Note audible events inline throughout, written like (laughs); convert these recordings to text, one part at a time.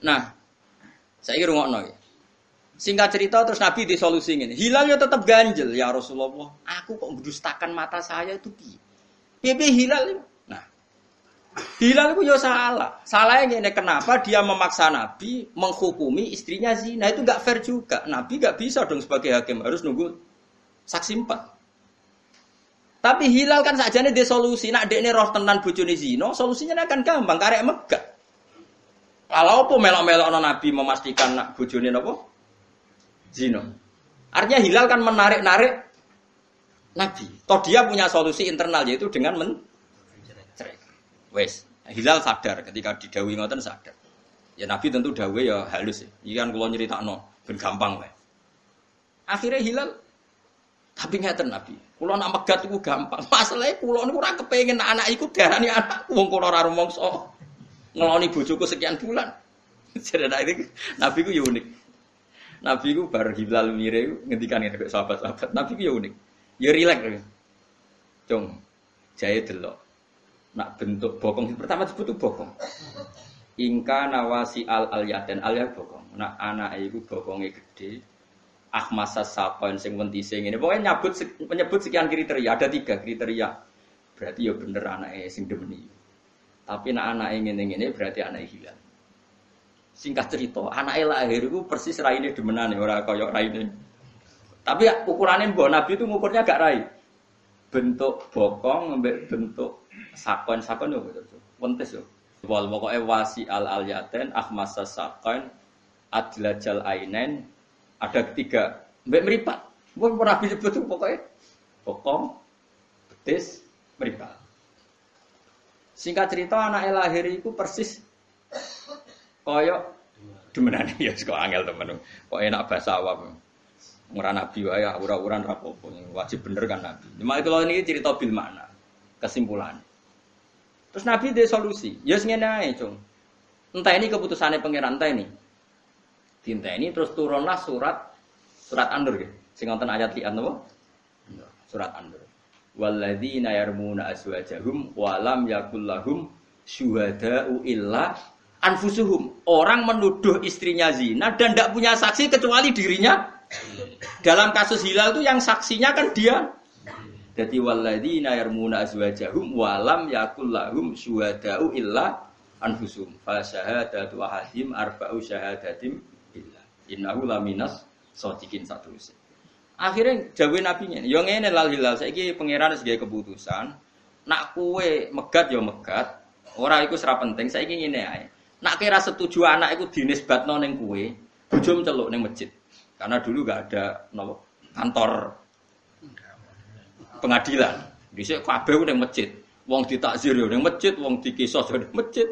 Nah, saya kira ngokno ya. Singkat cerita terus Nabi di solusi ini. Hilal ya tetap ganjel ya Rasulullah. Aku kok mendustakan mata saya itu piye? Piye hilal? Nah, Hilal itu ya salah. Salahnya ini kenapa dia memaksa Nabi menghukumi istrinya zina itu nggak fair juga. Nabi nggak bisa dong sebagai hakim harus nunggu saksi empat. Tapi Hilal kan saja nih solusi. Nak dek roh tenan bojone zina, solusinya akan gampang karek megah. Kalau apa melok-melok Nabi memastikan nak bojone apa? zina. Artinya Hilal kan menarik-narik Nabi. Toh dia punya solusi internal yaitu dengan men Wes, Hilal sadar ketika didawi ngoten sadar. Ya Nabi tentu dawe ya halus ya. Iki kan kula nyeritakno ben gampang wae. Akhirnya Hilal tapi ngeten Nabi. Kula nak megat iku gampang. Masalahe kula niku ora kepengin anak iku darani anak wong kula ora rumangsa. Ngeloni bojoku sekian bulan. (laughs) Jadi Nabi ku ya unik. Nabi ku bar hilal mire ngendikan ngene sahabat-sahabat. Nabi ku ya unik. Ya rileks. Cung. Jae delok. Nak bentuk bokong pertama disebut itu bokong. Ingka nawasi al al yaden al ya bokong. Nak anak iku bokonge gede. Ahmasa sakon sing sing ini. Pokoknya nyebut menyebut sekian kriteria. Ada tiga kriteria. Berarti ya bener anaknya sing demeni. Tapi nak anak ingin ini berarti anak hilang. Singkat cerita, anak lahir itu persis raine demenan ora kaya raine. Tapi ukurannya mbok Nabi itu ngukurnya gak rai. Bentuk bokong bentuk sakon-sakon yo. Wentes yo. Wal pokoke wasi al al yaten ahmasa sakon adlajal ainen ada ketiga mbek meripat. Mbok Nabi sebut pokoknya bokong betis meripat. Singkat cerita anak lahir itu persis Koyo demenane (laughs) ya kok angel temen. Kok enak bahasa awam. Ora nabi wae ura-uran rapopo. Wajib bener kan nabi. Cuma itu ini cerita bil makna. Kesimpulan. Terus nabi dia solusi. Ya ngene ae, Cung. Entah ini keputusannya pangeran entah ini. Tinta ini terus turunlah surat surat Andur gitu. Sing ayat lian? Surat Andur. Walladzina yarmuna azwajahum wa lam yakul lahum syuhada'u illa anfusuhum. Orang menuduh istrinya zina dan tidak punya saksi kecuali dirinya. Dalam kasus hilal itu yang saksinya kan dia. Jadi waladina yarmuna azwajahum walam yakul lahum syuhada'u illa anfusuhum. Fa syahadatu ahadim arba'u syahadatim illa. Innahu laminas sotikin satu Akhirnya jawa nabinya, yang ini lal hilal, ini pangeran sebagai keputusan, nak kue megat ya megat, orang itu serap penting, ingin ini aja. Nak kira setuju anak itu dinisbatno ning kue, bojo celuk neng masjid. Karena dulu gak ada nopo kantor pengadilan. Dhisik kabeh ning masjid. Wong ditakzir yo ning masjid, wong dikisos yo ning masjid,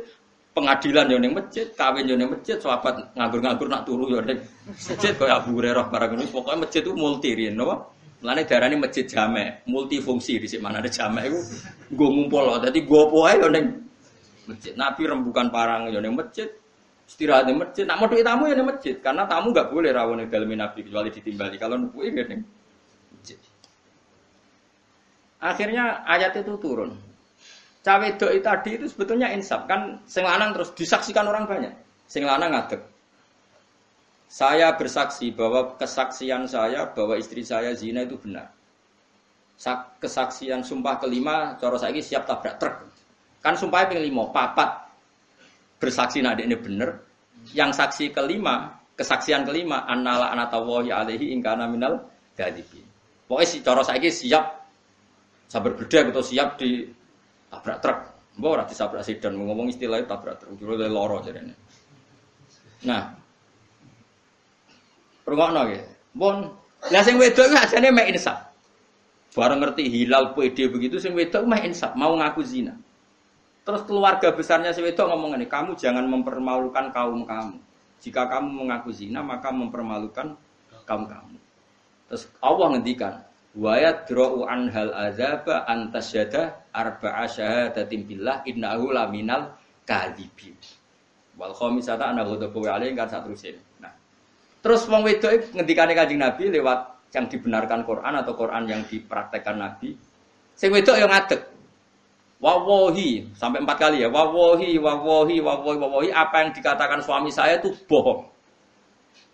pengadilan yo ning masjid, kawin yo ning masjid, sahabat nganggur-nganggur nak turu yo ning masjid kaya Abu Hurairah barang ini. Pokoknya masjid itu multi riyen napa? Mulane darane masjid jamek, multifungsi di mana ada jamek iku nggo ngumpul. Dadi go apa ae yo ning masjid. Nabi rembukan parang ya ning masjid. Istirahat di masjid. Nak mau tamu ya di masjid. Karena tamu nggak boleh rawon di dalam Nabi kecuali ditimbali. Kalau nubui ya ning masjid. Akhirnya ayat itu turun. Cawe doi tadi itu sebetulnya insaf kan sing lanang terus disaksikan orang banyak. Sing lanang ngadeg. Saya bersaksi bahwa kesaksian saya bahwa istri saya zina itu benar. Kesaksian sumpah kelima, cara saya siap tabrak truk. Kan sumpah ping lima, papat bersaksi nak ini bener. Yang saksi kelima, kesaksian kelima, annala anatawahi alaihi ingkana minal gadibin. Pokoknya si coro saiki siap sabar beda atau siap di tabrak truk. Mbok ora disabrak sedan, ngomong istilah tabrak truk, jero loro jarene. Nah, Rungokno nggih. Pun lah sing wedok iki ajane mek insaf. Bareng ngerti hilal pede begitu sing wedok mah insaf, mau ngaku zina. Terus keluarga besarnya si wedok ngomong ini, kamu jangan mempermalukan kaum kamu. Jika kamu mengaku zina, maka mempermalukan kaum kamu. Terus Allah ngendikan, wa yadra'u an hal azaba antasyada arba'a syahadatin billah innahu laminal kadhibin. Wal khamisata ana ghadabu alaihi kan satrusin. Nah. Terus wong wedok ngendikane Kanjeng Nabi lewat yang dibenarkan Quran atau Quran yang dipraktekkan Nabi. Sing wedok yang ngadeg. Wawohi sampai empat kali ya. Wawohi, wawohi, wawohi, wawohi. Apa yang dikatakan suami saya itu bohong.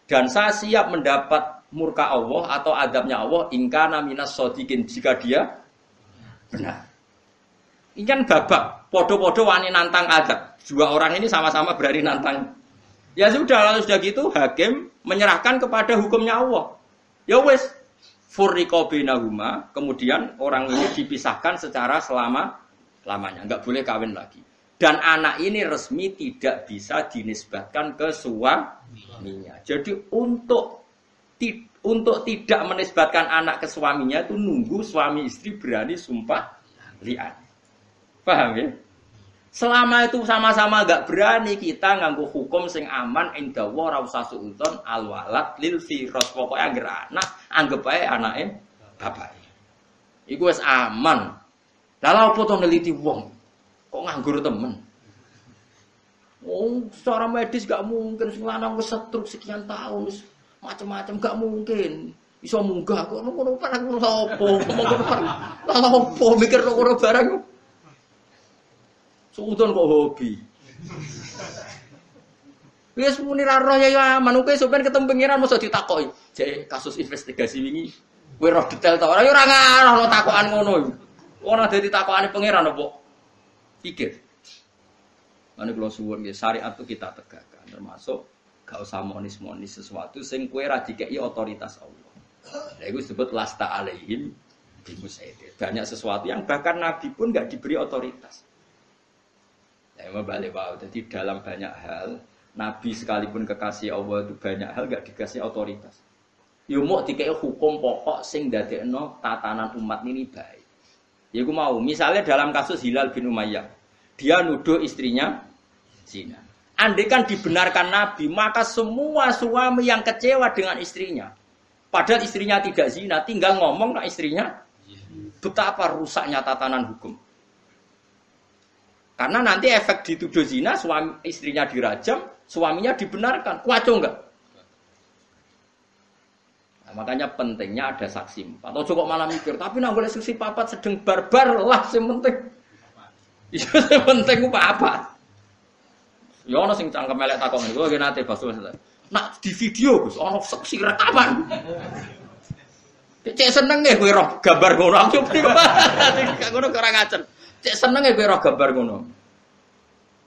Dan saya siap mendapat murka Allah atau adabnya Allah ingkana minas sodikin jika dia benar. Ini kan babak. Podo-podo wani nantang adab. Dua orang ini sama-sama berani nantang. Ya sudah, lalu sudah gitu hakim menyerahkan kepada hukumnya Allah. Ya wes, furriko binahuma, kemudian orang ini dipisahkan secara selama lamanya, nggak boleh kawin lagi. Dan anak ini resmi tidak bisa dinisbatkan ke suaminya. Jadi untuk untuk tidak menisbatkan anak ke suaminya itu nunggu suami istri berani sumpah liat. Paham ya? Selama itu sama-sama gak berani kita nganggu hukum sing aman indah wa usah suudzon al walad lil firas pokoke anggere anak anggap ae anake bapake. Iku wis aman. Lah lha opo to neliti wong? Kok nganggur temen? Oh, secara medis gak mungkin sing lanang wis sekian tahun wis macam-macam gak mungkin. Iso munggah kok ngono barang lha opo? Ngomong ngono barang. Lha opo mikir ngono barang? Suudon kok hobi. Wis muni ra roh ya ya aman kowe ketemu pengiran mosok ditakoki. Jek kasus investigasi wingi kowe roh detail ta ora ya ora ngarah lo takokan ngono. Ora dadi takokane pengiran apa? Pikir. Mane kula suwun nggih syariat itu kita tegakkan termasuk gak usah monis-monis sesuatu sing kowe ra dikeki otoritas Allah. Lha iku disebut lasta alaihim bimusaidin. Banyak sesuatu yang bahkan Nabi pun gak diberi otoritas. Ya, balik wow. Jadi dalam banyak hal, Nabi sekalipun kekasih Allah itu banyak hal gak dikasih otoritas. Yo ya, mau dikai hukum pokok sing dadekno tatanan umat ini baik. Ya aku mau, misalnya dalam kasus Hilal bin Umayyah, dia nuduh istrinya zina. Andai kan dibenarkan Nabi, maka semua suami yang kecewa dengan istrinya, padahal istrinya tidak zina, tinggal ngomong ke istrinya, betapa rusaknya tatanan hukum. Karena nanti efek dituduh zina, suami istrinya dirajam, suaminya dibenarkan. Kuaco enggak? Nah, makanya pentingnya ada saksi empat. Atau cukup malah mikir, tapi nggak boleh saksi papat sedang barbar lah, yang penting. (laughs) Iya, yang penting apa apa? Ya ono sing cangkem melek takon niku lagi nate basu Nak di video Gus, ono saksi rekaman. Cek seneng ya kowe roh gambar ngono aku (laughs) priwe. Gak ngono ora ngacer. Cek seneng ya kowe roh gambar ngono.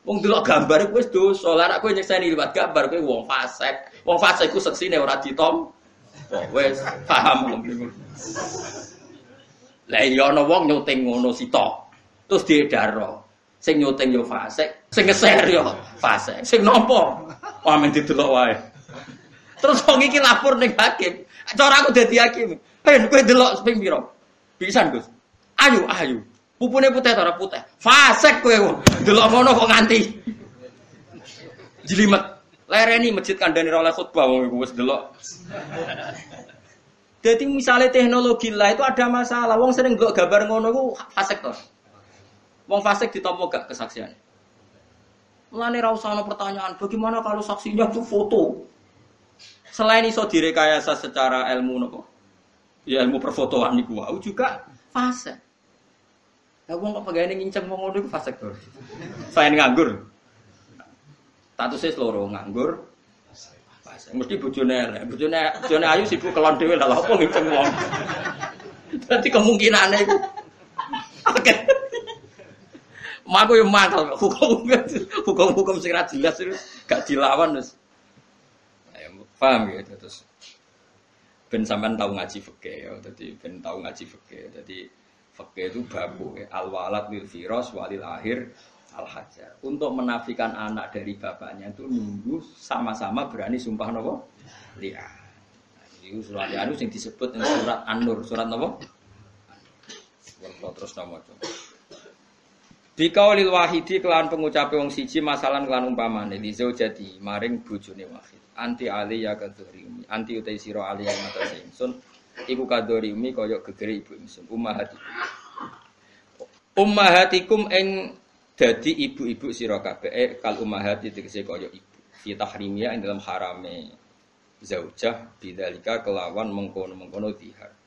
Wong delok gambar kowe wis dosa. Lah nek kowe nyekseni gambar kowe wong fasik. Wong fasik ku seksine ora ditom. Oh, wis paham Lah iya ana wong nyuting ngono sito. Terus diedaro. Sing nyuting yo fasik, sing ngeser yo fasik. Sing nampa wah men didelok wae. Terus wong iki lapor ning hakim. Cara aku dadi hakim. Ben kowe delok ping pira? Pisan, Gus. Ayo, ayo. Pupune putih ora putih. Fasek kowe. Delok ngono kok nganti. Jelimet. Lereni masjid kandhane oleh khutbah wong iku wis delok. Jadi misalnya teknologi lah itu ada masalah. Wong sering delok gambar ngono iku fasek to. Wong fasek ditampa gak kesaksian. Mulane ra usah pertanyaan, bagaimana kalau saksinya itu foto? Selain iso direkayasa secara ilmu nopo? Ya ilmu perfotoan niku juga fase. Ya wong kok pegawai nginceng wong ngono iku vasektor. Selain nganggur. Statusnya seluruh nganggur. Mesti bojone elek. Bojone ayu sibuk kelon dhewe lah apa nginceng wong. Dadi kemungkinane iku oke. Maku yo mantel hukum hukum hukum sing ra jelas itu gak dilawan wis. Ya, paham ya terus ben sampean tahu ngaji fikih ya dadi ben tahu ngaji fikih dadi Fakih itu babu, ya. al walad lil firos walil akhir al hajar. Untuk menafikan anak dari bapaknya itu nunggu sama-sama berani sumpah nopo liya. Nah, ini surat anu yang disebut surat An-Nur, surat nopo? Kalau terus coba. Bikaulil wahidi kelan pengucap wong siji masalah kelan umpamane li jadi maring bojone wahid. Anti ali ya kadhuri anti utai sira ali yang mata ingsun iku kadorimi kaya gegere ibu ingsun ummahati ummahatikum ing dadi ibu-ibu sira kabeh. Eh, kal ummahati tegese kaya ibu. Fi tahrimia ing dalam harame. Zaujah bidzalika kelawan mengkono-mengkono dihar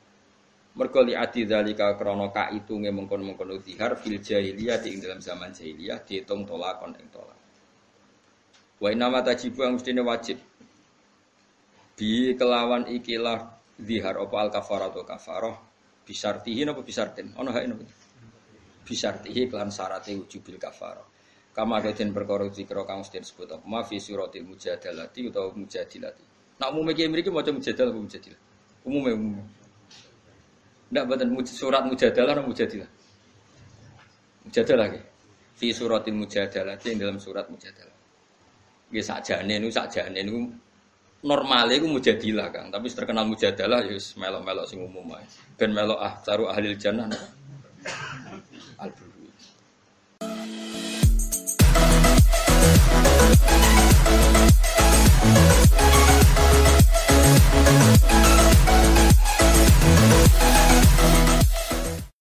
Mergo li adi dzalika krana ka itunge mengkon-mengkon zihar fil jahiliyah di dalam zaman jahiliyah dihitung tolakon ing tolak. Wa inna ma tajibu yang mestine wajib. Bi kelawan ikilah zihar apa al kafarah atau kafarah bisartihi napa bisartin ono hak napa bisartihi kelan syaratnya wujubil kafarah kama kaden perkara zikra kang mesti disebut apa? Ma fi suratil mujadalati utawa mujadilati. Nak umume ki mriki maca mujadalah apa mujadilah? Umume umume. Ndak boten surat mujadalah atau mujadilah? Mujadalah ki fi suratil mujadalah dalam surat mujadalah. Nggih sakjane niku sakjane normale iku mujadilah Kang, tapi terkenal mujadalah ya melok-melok sing umum ae. Ben melok ah taruh ahli jannah. Album.